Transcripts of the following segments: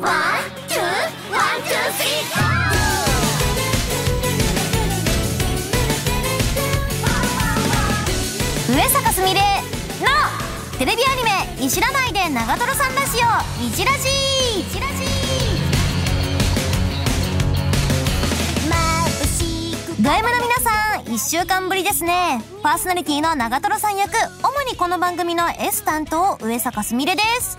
上坂すみれのテレビアニメ「いじらないで長瀞さんラジオいじらじいじらじド M の皆さん1週間ぶりですねパーソナリティの長瀞さん役主にこの番組の S 担当上坂すみれです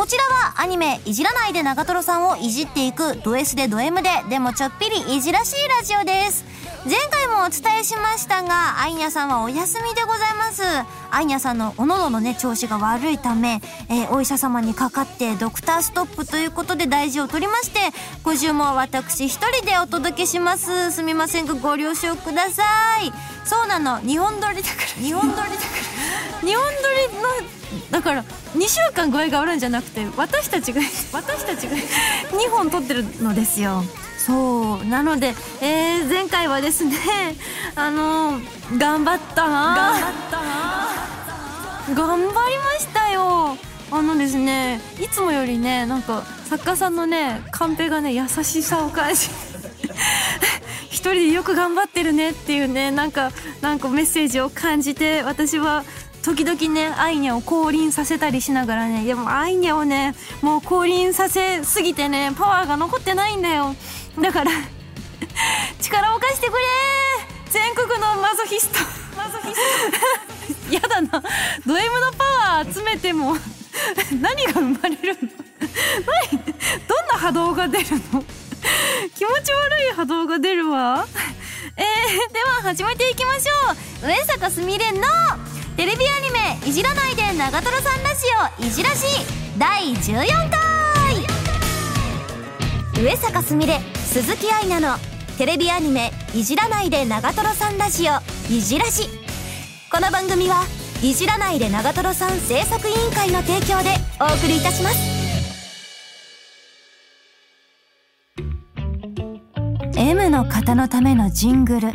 こちらはアニメ「いじらないで長瀞さん」をいじっていくド S でド M ででもちょっぴりいじらしいラジオです。前回もお伝えしましたがアイニャさんはお休みでございます。アイニャさんのお喉のね調子が悪いため、えーお医者様にかかってドクターストップということで大事を取りまして今週も私一人でお届けします。すみませんがご了承ください。そうなの。日本撮りだから。日本撮りだから。日本撮りのだから2週間具合が悪いんじゃなくて私たちが私たちが2本撮ってるのですよ。そう。なので、えー前回はですね あのー頑張ったな。頑張ったな。頑張りましたよ。あのですねいつもよりねなんか作家さんのねカンペがね優しさを感じ 一人でよく頑張ってるねっていうねなんかなんかメッセージを感じて私は時々ねアイニャを降臨させたりしながらねでもアイニャをねもう降臨させすぎてねパワーが残ってないんだよだから力を貸してくれ。全国のマゾヒスト。マゾヒストやだな。ド M のパワー集めても何が生まれるの？何？どんな波動が出るの？気持ち悪い波動が出るわ。えー、では始めていきましょう。上坂すみれのテレビアニメ「いじらないで長瀞さんラジオいじらし」第14回。上坂すみれ鈴木愛菜のテレビアニメ「いじらないで長瀞さんラジオいじらし」この番組はいじらないで長瀞さん制作委員会の提供でお送りいたします。M の方のためのジングル。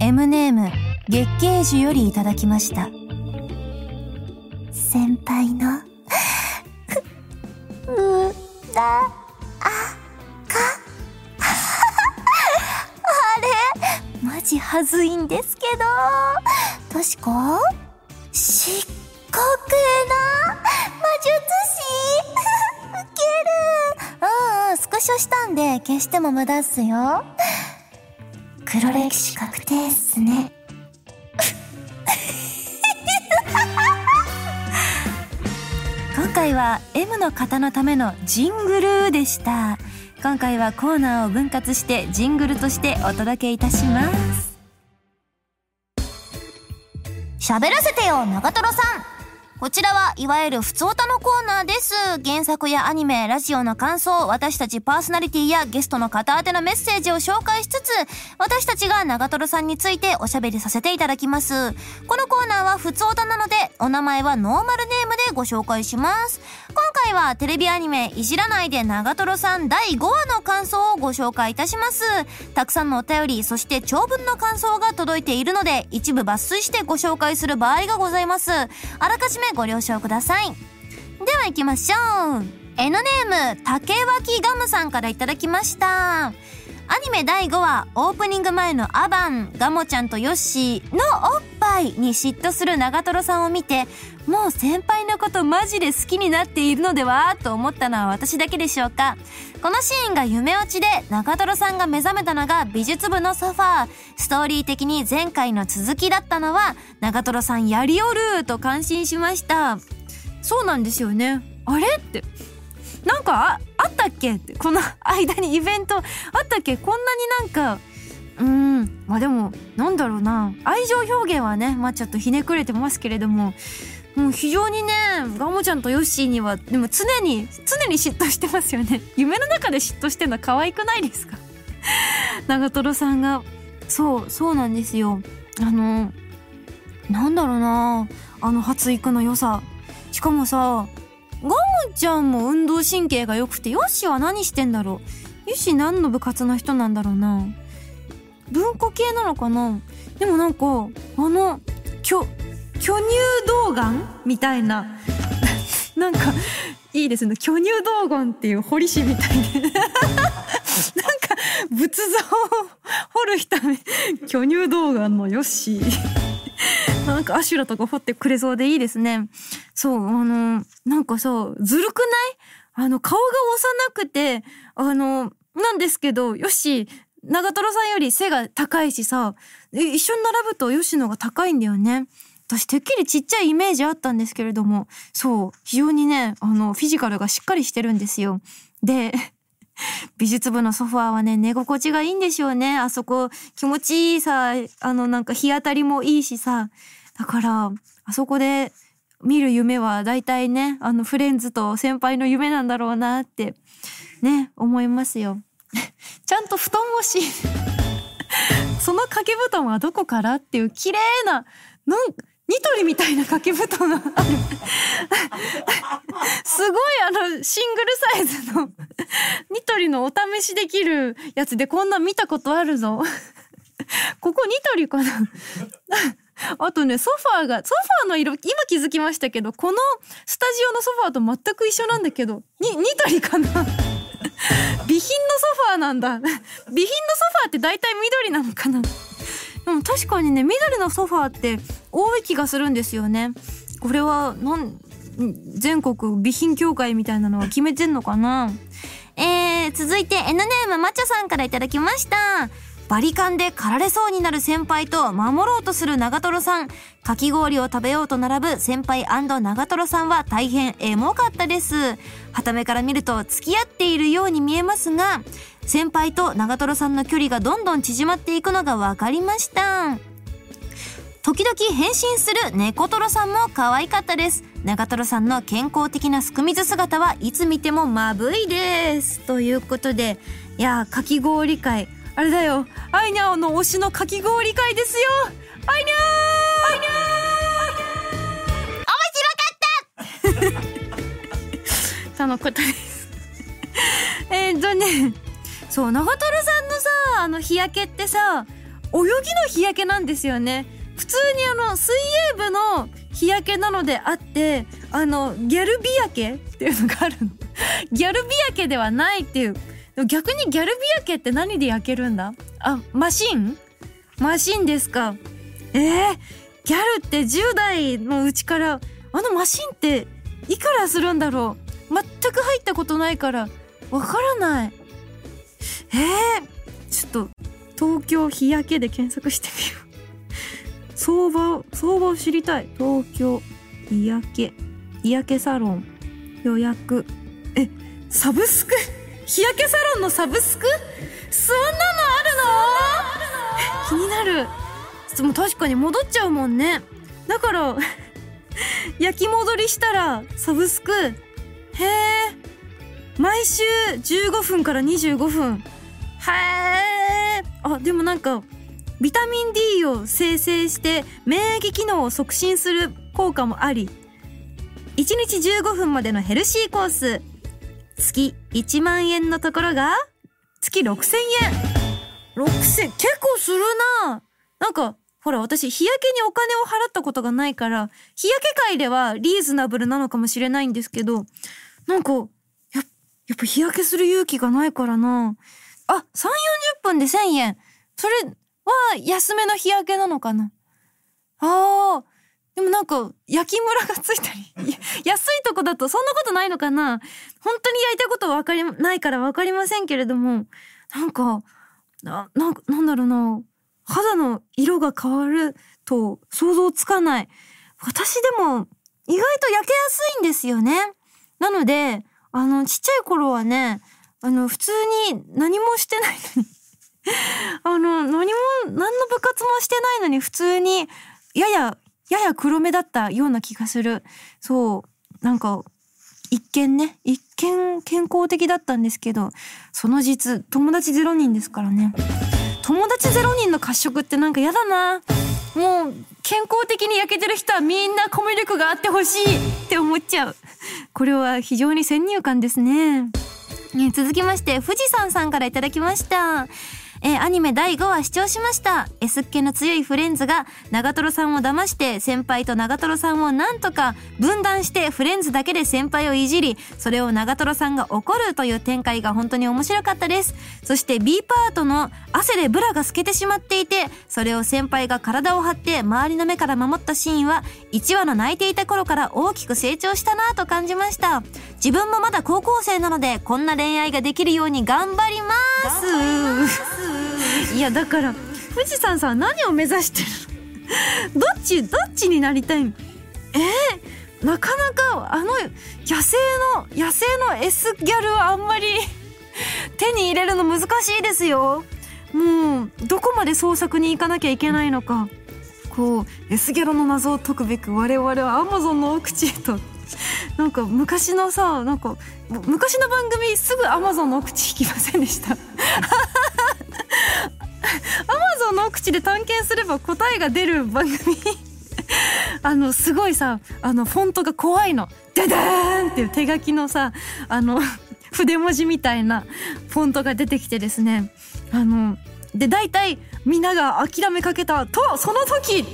M ネーム月桂樹よりいただきました。先輩のうだれマジはずいんですけど確か漆黒の魔術師ウケる。うんうんスクショしたんで消しても無駄っすよ。黒歴史確定っすね。今回は M の方のためのジングルでした。今回はコーナーを分割してジングルとしてお届けいたします。喋らせてよ長瀞さん。こちらはいわゆる普通歌のコーナーです。原作やアニメ、ラジオの感想、私たちパーソナリティやゲストの方宛てのメッセージを紹介しつつ、私たちが長瀞さんについておしゃべりさせていただきます。このコーナーは普通歌なので、お名前はノーマルネームでご紹介します。今回はテレビアニメ、いじらないで長瀞さん第5話の感想をご紹介いたします。たくさんのお便り、そして長文の感想が届いているので、一部抜粋してご紹介する場合がございます。あらかじめご了承ください。では行きましょう。N ネーム、竹脇ガムさんから頂きました。アニメ第5話、オープニング前のアバン、ガモちゃんとヨッシーのおっぱいに嫉妬する長瀞さんを見て、もう先輩のことマジで好きになっているのではと思ったのは私だけでしょうか。このシーンが夢落ちで長瀞さんが目覚めたのが美術部のソファー。ストーリー的に前回の続きだったのは長瀞さんやりおると感心しました。そうなんですよね。あれ？って。なんかああったっけ？この 間にイベント。あったっけ？こんなになんかうーん。まあでもなんだろうな。愛情表現はねまあちょっとひねくれてますけれども。もう非常にねガモちゃんとヨッシーにはでも常に常に嫉妬してますよね。夢の中で嫉妬してんの可愛くないですか？長瀞さんが。そうそうなんですよ。あのなんだろうな。あの発育の良さ。しかもさガモちゃんも運動神経が良くてヨッシーは何してんだろう？ヨッシー何の部活の人なんだろうな？文庫系なのかな？でもなんかあの巨巨乳童顔みたいな。なんかいいですね。巨乳道元っていう堀師みたいで。なんか仏像を掘る人巨乳道元のヨッシー。なんかアシュラとか掘ってくれそうでいいですね。そうあのなんかさずるくない？あの顔が幼くてあのなんですけどよし長瀞さんより背が高いしさ一緒に並ぶと吉野が高いんだよね。私てっきりちっちゃいイメージあったんですけれどもそう非常にねあのフィジカルがしっかりしてるんですよ。で 美術部のソファーはね寝心地がいいんでしょうね。あそこ気持ちいいさあのなんか日当たりもいいしさ。だからあそこで見る夢は大体ねあのフレンズと先輩の夢なんだろうなってね思いますよ。ちゃんと布団もし。その掛け布団はどこからっていう綺麗ななんニトリみたいな掛け布団がある。すごいあのシングルサイズのニトリのお試しできるやつでこんな見たことあるぞ。ここニトリかな？あとねソファーがソファーの色今気づきましたけどこのスタジオのソファーと全く一緒なんだけどにニトリかな？備品のソファーなんだ。備品のソファーって大体緑なのかな？でも確かにね緑のソファーって多い気がするんですよね。これはなん全国備品協会みたいなのは決めてんのかな？えー、続いて N ネームマチョさんから頂きました。バリカンで駆られそうになる先輩と守ろうとする長瀞さん。かき氷を食べようと並ぶ先輩長瀞さんは大変エモかったです。は目から見ると付き合っているように見えますが、先輩と長瀞さんの距離がどんどん縮まっていくのが分かりました。時々変身する猫トロさんも可愛かったです。長瀞さんの健康的なすくみず姿はいつ見てもまぶいです。ということで、いやかき氷会、あれだよ、アイニャオの推しのかき氷会ですよ。アイニャー！面白かった！とのことです。えっとね、そう、長瀞さんのさ、あの日焼けってさ、泳ぎの日焼けなんですよね。普通にあの水泳部の日焼けなのであってあのギャル日焼けっていうのがあるの。ギャル日焼けではないっていう逆にギャル日焼けって何で焼けるんだ？あマシン？マシンですか。えー、ギャルって10代のうちからあのマシンっていくらするんだろう？全く入ったことないからわからない。えー、ちょっと東京日焼けで検索してみよう。相場を、相場を知りたい。東京、日焼け、日焼けサロン、予約。え、サブスク？日焼けサロンのサブスク？そんなのあるの？気になる。でも確かに戻っちゃうもんね。だから 焼き戻りしたら、サブスク？へえ。毎週15分から25分。へえ。あ、でもなんか、ビタミン D を生成して免疫機能を促進する効果もあり1日15分までのヘルシーコース月1万円のところが月6000円。6000結構するな。なんかほら私日焼けにお金を払ったことがないから日焼け界ではリーズナブルなのかもしれないんですけどなんかややっぱ日焼けする勇気がないからな。あ3 4 0分で1000円。それは安めの日焼けなのかな。あー。でもなんか焼きムラがついたり 安いとこだとそんなことないのかな。本当に焼いたことわかりないからわかりませんけれどもなんかななんなんだろうな。肌の色が変わると想像つかない。私でも意外と焼けやすいんですよね。なのであのちっちゃい頃はねあの普通に何もしてないのに。あの、何も、何の部活もしてないのに普通に、やや、やや黒目だったような気がする。そう。なんか、一見ね、一見健康的だったんですけど、その実、友達ゼロ人ですからね。友達ゼロ人の褐色ってなんか嫌だな。もう、健康的に焼けてる人はみんなコミュ力があってほしいって思っちゃう。これは非常に先入観ですね。ね続きまして、富士山さんから頂きました。えーアニメ第5話視聴しました。S っ気の強いフレンズが長瀞さんを騙して先輩と長瀞さんをなんとか分断してフレンズだけで先輩をいじりそれを長瀞さんが怒るという展開が本当に面白かったです。そして B パートの汗でブラが透けてしまっていてそれを先輩が体を張って周りの目から守ったシーンは1話の泣いていた頃から大きく成長したなと感じました。自分もまだ高校生なのでこんな恋愛ができるように頑張ります。いやだから富士山さん何を目指してる どっちどっちになりたいえー、なかなかあの野生の野生の S ギャルはあんまり 手に入れるの難しいですよ。もうどこまで創作に行かなきゃいけないのか。こう S ギャルの謎を解くべく我々は Amazon の奥地へと。なんか昔のさなんか昔の番組すぐ Amazon の奥地行きませんでした？Amazon の奥地で探検すれば答えが出る番組。あのすごいさあのフォントが怖いの。ダダーンっていう手書きのさあの 筆文字みたいなフォントが出てきてですね。あので大体みんなが諦めかけたとその時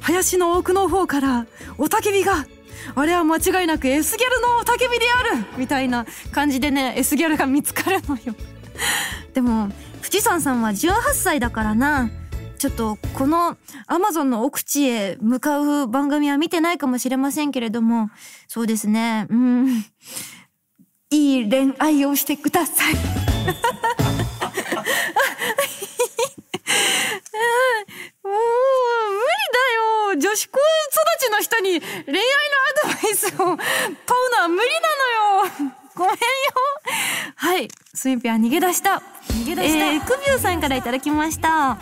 林の奥の方から雄たけびがあれは間違いなく S ギャルの雄たけびであるみたいな感じでね S ギャルが見つかるのよ。でも富士山さんは18歳だからな。ちょっとこのアマゾンの奥地へ向かう番組は見てないかもしれませんけれども。そうですね。うん。いい恋愛をしてください。もう無理だよ。女子高育ちの人に恋愛のアドバイスを問うのは無理なのよ。ごめんよ。はい。スミピは逃げ出した逃げ出した、えー、クビューさんからいただきました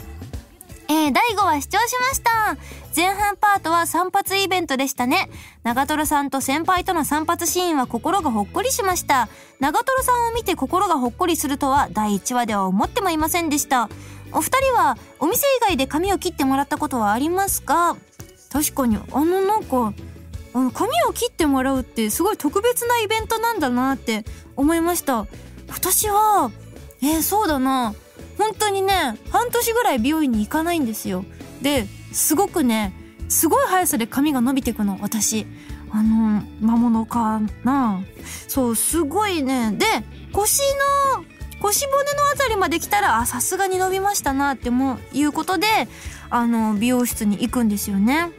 えー、第5話視聴しました。前半パートは散髪イベントでしたね。長瀞さんと先輩との散髪シーンは心がほっこりしました。長瀞さんを見て心がほっこりするとは第1話では思ってもいませんでした。お二人はお店以外で髪を切ってもらったことはありますか？確かにあのなんかあの髪を切ってもらうってすごい特別なイベントなんだなって思いました私はえー、そうだな。本当にね半年ぐらい美容院に行かないんですよ。ですごくねすごい速さで髪が伸びてくの私。あの魔物かな。そうすごいね。で腰の腰骨のあたりまで来たらあさすがに伸びましたなってもういうことであの美容室に行くんですよね。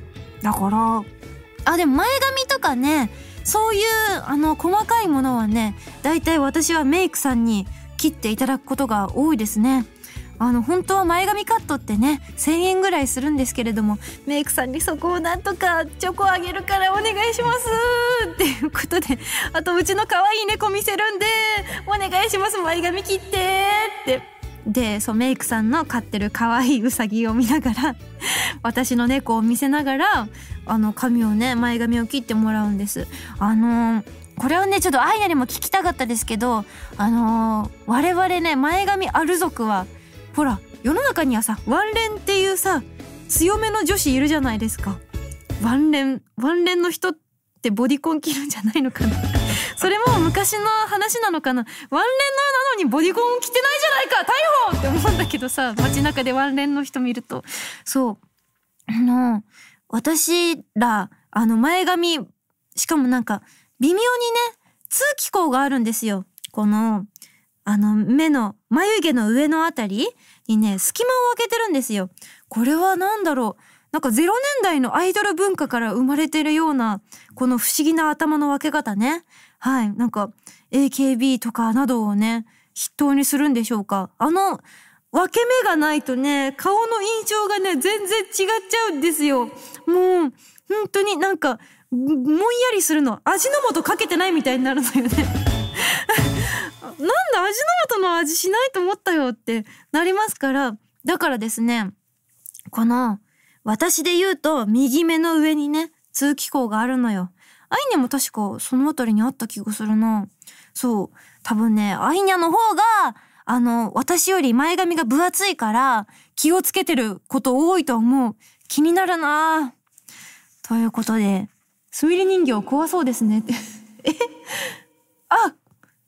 だからあでも前髪とかねそういうあの細かいものはねだいたい私はメイクさんに切っていただくことが多いですね。あの本当は前髪カットってね1000円ぐらいするんですけれどもメイクさんにそこをなんとかチョコあげるからお願いしますっていうことであとうちの可愛い猫見せるんでお願いします。前髪切ってって。でそうメイクさんの飼ってる可愛いウサギを見ながら 私の猫を見せながらあの髪をね前髪を切ってもらうんです。あのこれをねちょっとアイナにも聞きたかったですけどあの我々ね前髪ある族はほら世の中にはさワンレンっていうさ強めの女子いるじゃないですか。ワンレンワンレンの人ってボディコン着るんじゃないのかな。それも昔の話なのかな？ワンレンのなのにボディコン着てないじゃないか逮捕！って思うんだけどさ街中でワンレンの人見ると。そう。あの私らあの前髪しかもなんか微妙にね通気口があるんですよ。このあの目の眉毛の上のあたりにね隙間を開けてるんですよ。これは何だろう？なんか0年代のアイドル文化から生まれてるようなこの不思議な頭の分け方ね。はい。なんか AKB とかなどをね筆頭にするんでしょうか。あの分け目がないとね顔の印象がね全然違っちゃうんですよ。もう本当になんかもんやりするの。味の素かけてないみたいになるのよね。なんだ味の素の味しないと思ったよってなりますから。だからですねこの私で言うと右目の上にね通気口があるのよ。アイニャも確かそのあたりにあった気がするな。そう。多分ねアイニャの方があの私より前髪が分厚いから気をつけてること多いと思う。気になるな。ということでスミレ人形怖そうですね。ってえ？あ！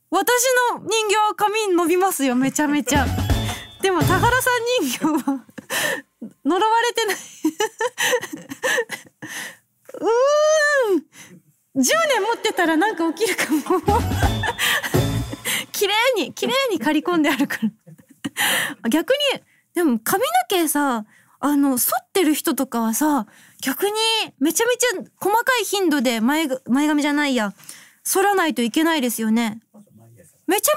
私の人形は髪伸びますよめちゃめちゃ。でも田さん人形は呪われてない。うーん。10年持ってたらなんか起きるかも。綺麗に綺麗に刈り込んであるから。逆にでも髪の毛さあの剃ってる人とかはさ逆にめちゃめちゃ細かい頻度で前前髪じゃないや。剃らないといけないですよね。めちゃめちゃめんど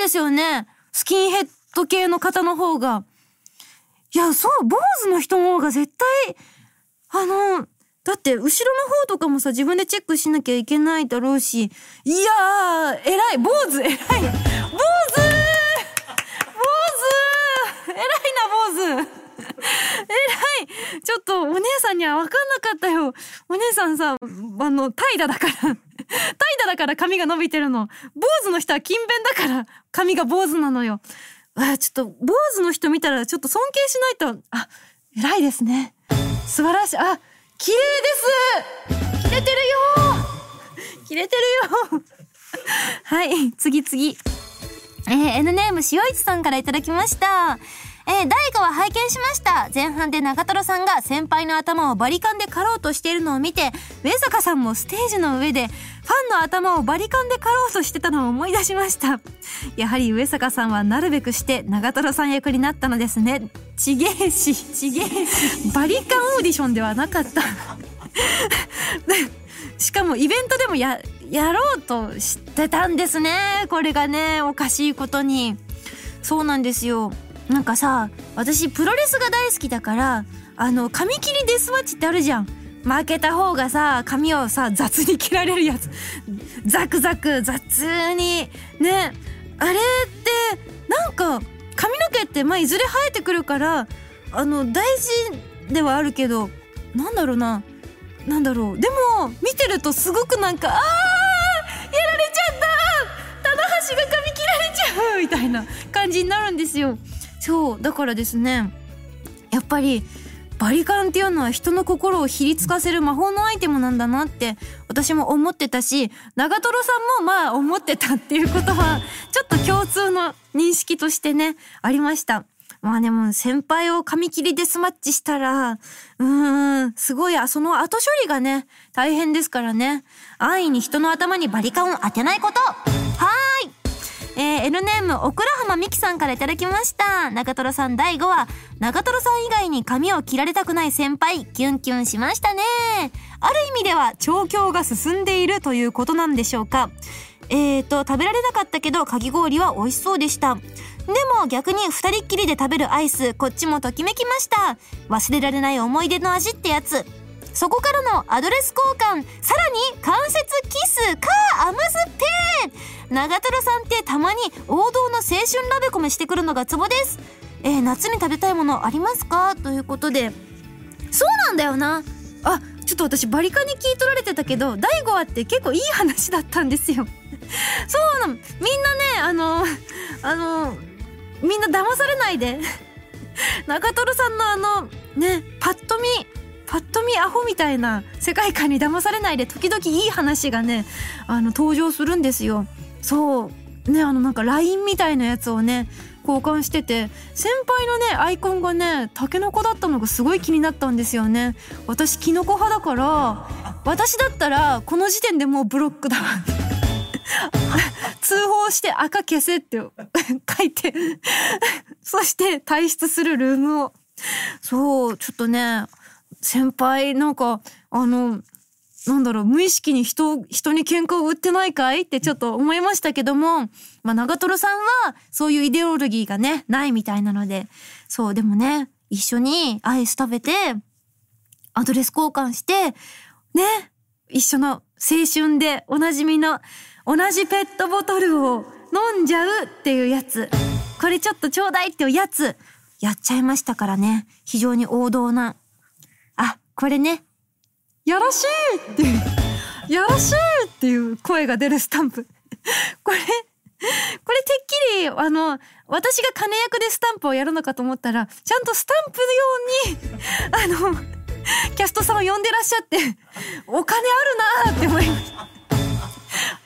いですよね。スキンヘッド系の方の方が。いやそう坊主の人の方が絶対あのだって後ろの方とかもさ自分でチェックしなきゃいけないだろうしいやー偉い坊主偉い坊主坊主偉いな坊主。偉い。ちょっとお姉さんには分かんなかったよ。お姉さんさあの怠惰だから。怠惰だから髪が伸びてるの。坊主の人は勤勉だから髪が坊主なのよ。あちょっと坊主の人見たらちょっと尊敬しないと。あ偉いですね。素晴らしい。あ綺麗です。切れてるよ。切れてるよ。はい次次。えー、N ネーム塩市さんからいただきました。えー、第5話拝見しました。前半で長瀞さんが先輩の頭をバリカンで刈ろうとしているのを見て、上坂さんもステージの上で、ファンの頭をバリカンで刈ろうとしてたのを思い出しました。やはり上坂さんはなるべくして長瀞さん役になったのですね。ちげえし、ちげえし。バリカンオーディションではなかった。しかもイベントでもや、やろうとしてたんですね。これがね、おかしいことに。そうなんですよ。なんかさ私プロレスが大好きだからあの髪切りデスマッチってあるじゃん。負けた方がさ髪をさ雑に切られるやつ。ザクザク雑にね。あれってなんか髪の毛ってまあいずれ生えてくるからあの大事ではあるけどなんだろうな。なんだろう。でも見てるとすごくなんかあーやられちゃった。棚橋が髪切られちゃうみたいな感じになるんですよ。そうだからですねやっぱりバリカンっていうのは人の心をひりつかせる魔法のアイテムなんだなって私も思ってたし長瀞さんもまあ思ってたっていうことは ちょっと共通の認識としてねありましたまあでも先輩を髪切りデスマッチしたら、うーん、すごい、その後処理がね、大変ですからね。安易に人の頭にバリカンを当てないこと。はーい。えー、N ネーム、オクラハマミキさんから頂きました。中トロさん第5話、中トロさん以外に髪を切られたくない先輩、キュンキュンしましたね。ある意味では、調教が進んでいるということなんでしょうか。えーと、食べられなかったけど、かき氷は美味しそうでした。でも逆に二人っきりで食べるアイス、こっちもときめきました。忘れられない思い出の味ってやつ。そこからのアドレス交換、さらに関節キスかアムズペー長瀞さんってたまに王道の青春ラベコメしてくるのがツボです。えー、夏に食べたいものありますか？ということで。そうなんだよな。あ、ちょっと私バリカに聞い取られてたけど、第5話って結構いい話だったんですよ。そうなの。みんなね、あの、あの、みんな騙されないで。長瀞さんのあの、ね、パッと見、パッと見アホみたいな世界観に騙されないで時々いい話がねあの登場するんですよ。そう。ねあのなんか LINE みたいなやつをね交換してて先輩のねアイコンがねタケノコだったのがすごい気になったんですよね。私キノコ派だから私だったらこの時点でもうブロックだ。わ 通報して赤消せって書いて。そして退出するルームを。そうちょっとね先輩なんかあのなんだろう無意識に人人に喧嘩を売ってないかいってちょっと思いましたけども、まあ、長瀞さんはそういうイデオロギーがねないみたいなのでそうでもね一緒にアイス食べてアドレス交換してね一緒の青春でおなじみの同じペットボトルを飲んじゃうっていうやつ。これちょっとちょうだいっていうやつやっちゃいましたからね。非常に王道なこれね、よろしいっていう、よろしいっていう声が出るスタンプ。これ、これてっきり、あの、私が金役でスタンプをやるのかと思ったら、ちゃんとスタンプ用に、あの、キャストさんを呼んでらっしゃって、お金あるなーって思いました。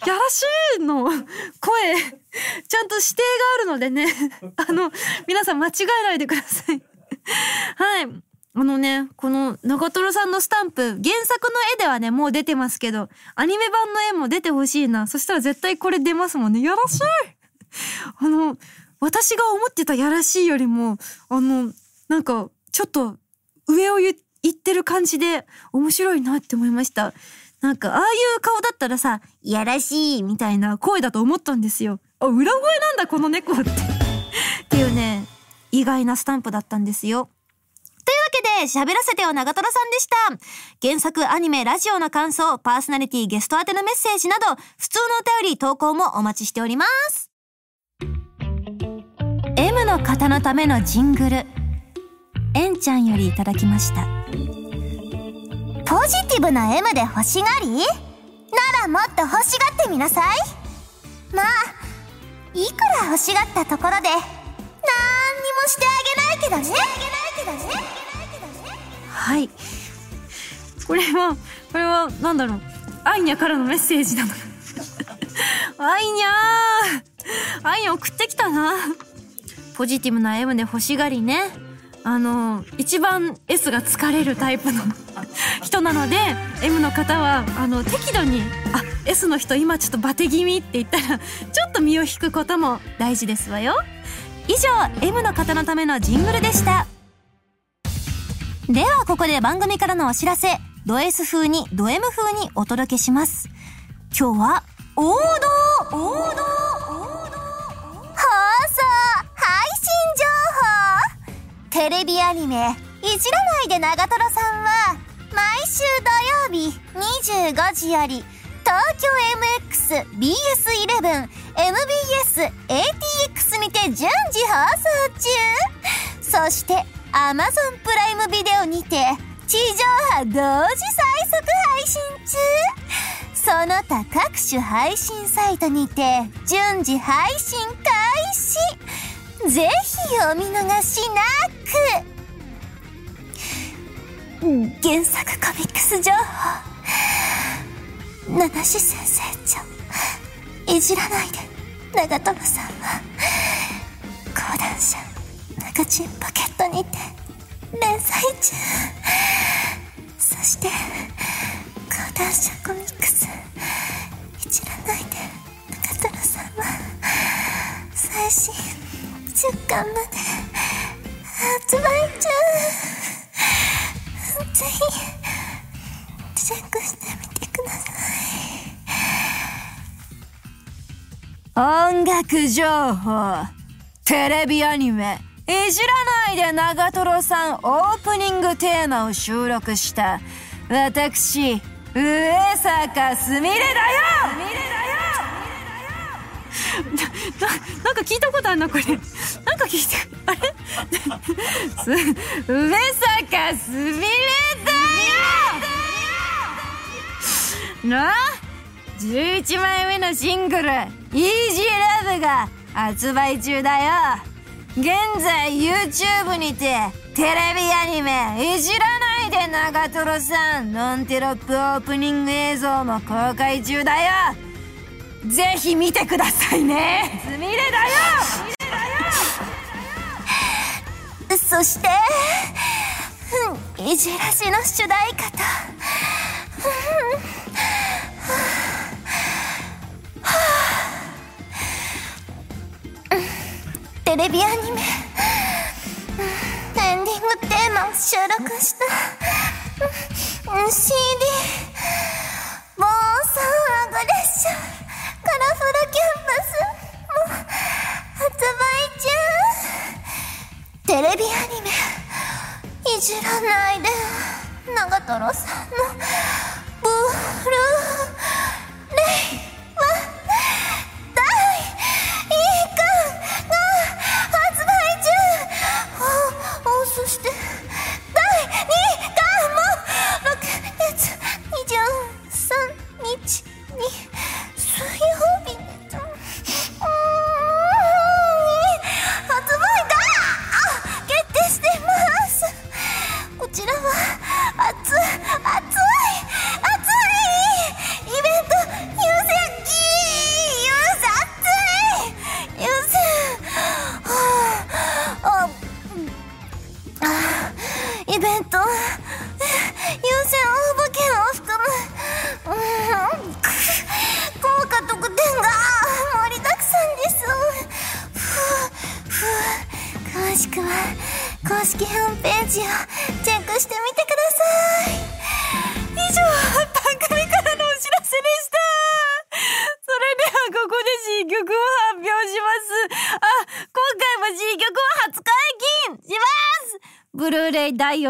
やらしいの声、ちゃんと指定があるのでねあの皆さん間違えないでくださいはいあのね、この長瀞さんのスタンプ、原作の絵ではね、もう出てますけど、アニメ版の絵も出てほしいな。そしたら絶対これ出ますもんね。やらしい あの、私が思ってたやらしいよりも、あの、なんか、ちょっと、上を言ってる感じで、面白いなって思いました。なんか、ああいう顔だったらさ、やらしいみたいな声だと思ったんですよ。あ、裏声なんだ、この猫って。っていうね、意外なスタンプだったんですよ。というわけで、喋らせてよ長瀞さんでした。原作、アニメ、ラジオの感想、パーソナリティ、ゲスト宛てのメッセージなど、普通のお便り、投稿もお待ちしております。M の方のためのジングル。えんちゃんよりいただきました。ポジティブな M で欲しがり？ならもっと欲しがってみなさい。まあ、いくら欲しがったところで、なんにもしてあげないけどね。はい。これはこれはなんだろう。アイニャからのメッセージなの。アイニャー。アイニャ送ってきたな。ポジティブな M で欲しがりね。あの一番 S が疲れるタイプの人なので M の方はあの適度に「あ S の人今ちょっとバテ気味」って言ったらちょっと身を引くことも大事ですわよ。以上 M の方のためのジングルでした。ではここで番組からのお知らせ、ド S 風にド M 風にお届けします。今日は、王道王道王道放送配信情報テレビアニメ、いじらないで長瀞さんは、毎週土曜日25時より、東京 MX、BS11、MBS、ATX にて順次放送中そして、アマゾンプライムビデオにて地上波同時最速配信中。その他各種配信サイトにて順次配信開始。ぜひお見逃しなく。原作コミックス情報。七志先生ちゃんいじらないで。長友さんは。講談社。中チンポケットにて連載中そして講談社コミックス。いじらないで。中トロさんは最新10巻まで発売中ぜひチェックしてみてください音楽情報テレビアニメいじらないで長瀞さんオープニングテーマを収録した。私上坂すみれだよ。すみれだよ。ななんか聞いたことあるなこれ。なんか聞いてあれ？上坂すみれだよ。な？11枚目のシングル「イージーラブが発売中だよ。現在 YouTube にてテレビアニメ「いじらないで長瀞さん」ノンテロップオープニング映像も公開中だよ。ぜひ見てくださいね。すみれだよ。そしていじらしの主題歌とテレビアニメ。エンディングテーマを収録した。CD 暴走アグレッションカラフルキャンバス。も発売中。テレビアニメ。いじらないで。長瀞さんの。ブルー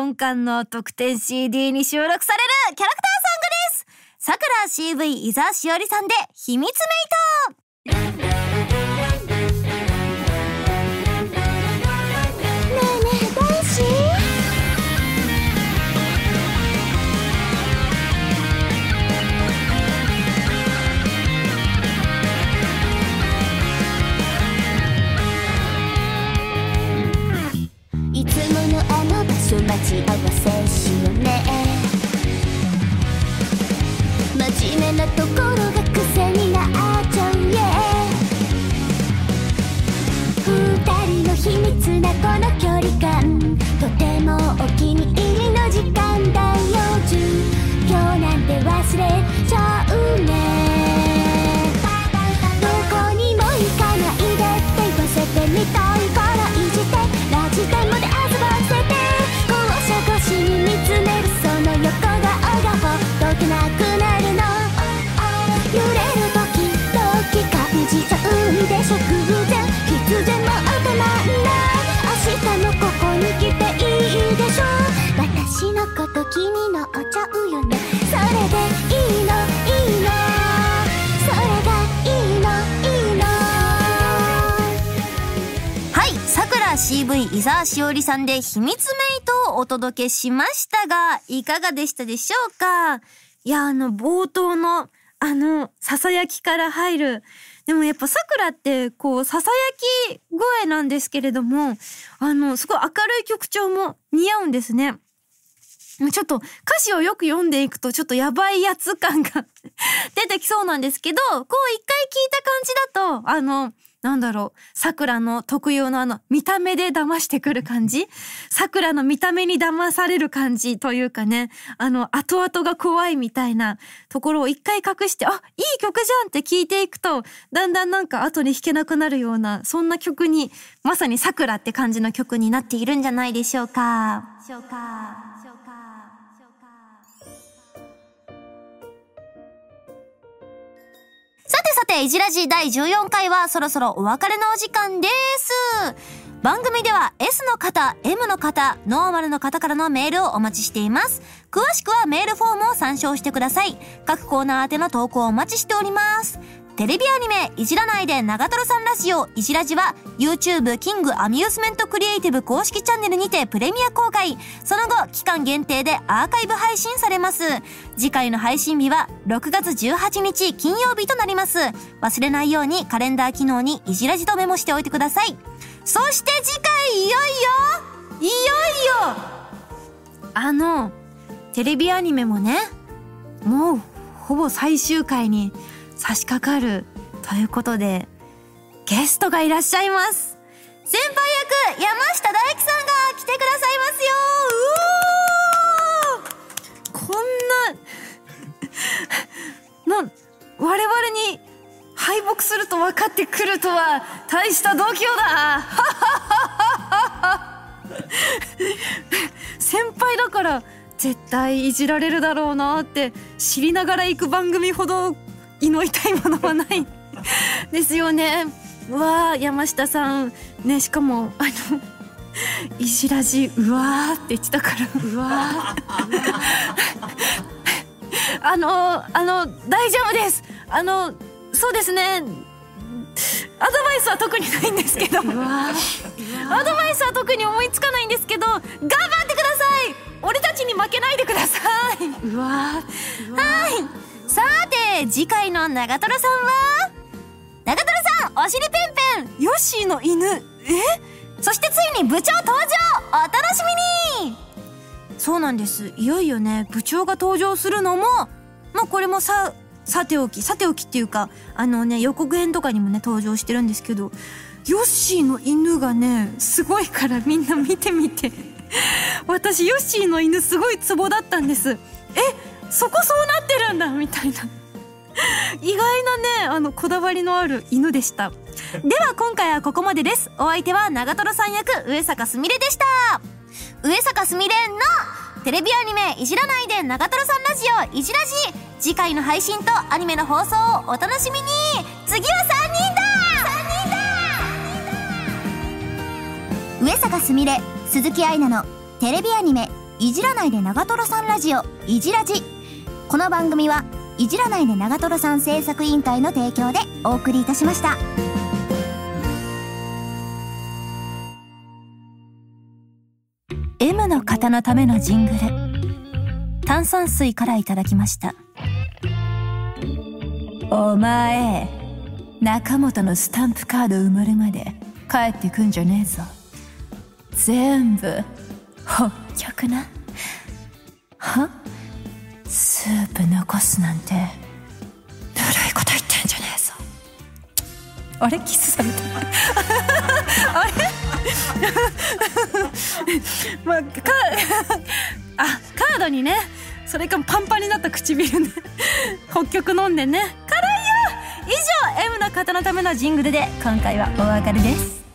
本館の特典 CD に収録されるキャラクターソングです。さくら CV 伊沢しおりさんで秘密メイト。ス待ち合わせしようね。真面目なとこ伊沢しおりさんで秘密メイトをお届けしましたがいかがでしたでしょうか？いやあの冒頭のあのささやきから入るでもやっぱさくらってこうささやき声なんですけれどもあのすごい明るい曲調も似合うんですね。ちょっと歌詞をよく読んでいくとちょっとやばいやつ感が 出てきそうなんですけど、こう一回聞いた感じだと、あの、なんだろう、桜の特有のあの、見た目で騙してくる感じ？桜の見た目に騙される感じというかね、あの、後々が怖いみたいなところを一回隠して、あ、いい曲じゃんって聞いていくと、だんだんなんか後に弾けなくなるような、そんな曲に、まさに桜って感じの曲になっているんじゃないでしょうか。しょうか。て、いじらじ第14回はそろそろお別れのお時間です。番組では S の方、M の方、ノーマルの方からのメールをお待ちしています。詳しくはメールフォームを参照してください。各コーナー宛ての投稿をお待ちしております。テレビアニメ、いじらないで長瀞さんラジオ、いじらじは、YouTube キングアミューズメントクリエイティブ公式チャンネルにてプレミア公開。その後、期間限定でアーカイブ配信されます。次回の配信日は、6月18日金曜日となります。忘れないようにカレンダー機能にいじらじとメモしておいてください。そして次回、いよいよいよいよあの、テレビアニメもね、もう、ほぼ最終回に差し掛かる。ということで、ゲストがいらっしゃいます。先輩役、山下大輝さんが来てくださいますよ。こんな、な、我々に敗北すると分かってくるとは、大した度胸だ。先輩だから絶対いじられるだろうなって知りながら行く番組ほど胃の痛いものはない。ですよね。うわー山下さん。ねしかもあの「いじらじうわー」って言ってたから。うわー。あのあの大丈夫です。あのそうですね。アドバイスは特にないんですけど。アドバイスは特に思いつかないんですけど頑張ってください。俺たちに負けないでください。うわはい。さて、次回の長瀞さんは長瀞さん、おしりペンペンヨッシーの犬。えそしてついに部長登場お楽しみにそうなんですいよいよね部長が登場するのももうこれもささておきさておきっていうかあのね予告編とかにもね登場してるんですけどヨッシーの犬がねすごいからみんな見てみて。私ヨッシーの犬すごいツボだったんです。えそこそうなってるんだみたいな。意外なねあのこだわりのある犬でした。では今回はここまでです。お相手は長瀞さん役上坂すみれでした。上坂すみれのテレビアニメいじらないで長瀞さんラジオいじらじ。次回の配信とアニメの放送をお楽しみに。次は3人だ。3人だ。上坂すみれ鈴木愛菜のテレビアニメいじらないで長瀞さんラジオいじらじこの番組はいじらないで長瀞さん制作委員会の提供でお送りいたしました。M の方のためのジングル。炭酸水からいただきました。お前中本のスタンプカード埋まるまで帰ってくんじゃねえぞ。全部ほっきゃくな。は？スープ残すなんてぬるいこと言ってんじゃねえぞ。あれ？キスされた。あれ？まあ、か あカードにねそれかパンパンになった唇ね。北極飲んでね。辛いよ！以上 M の方のためのジングルで今回はお別れです。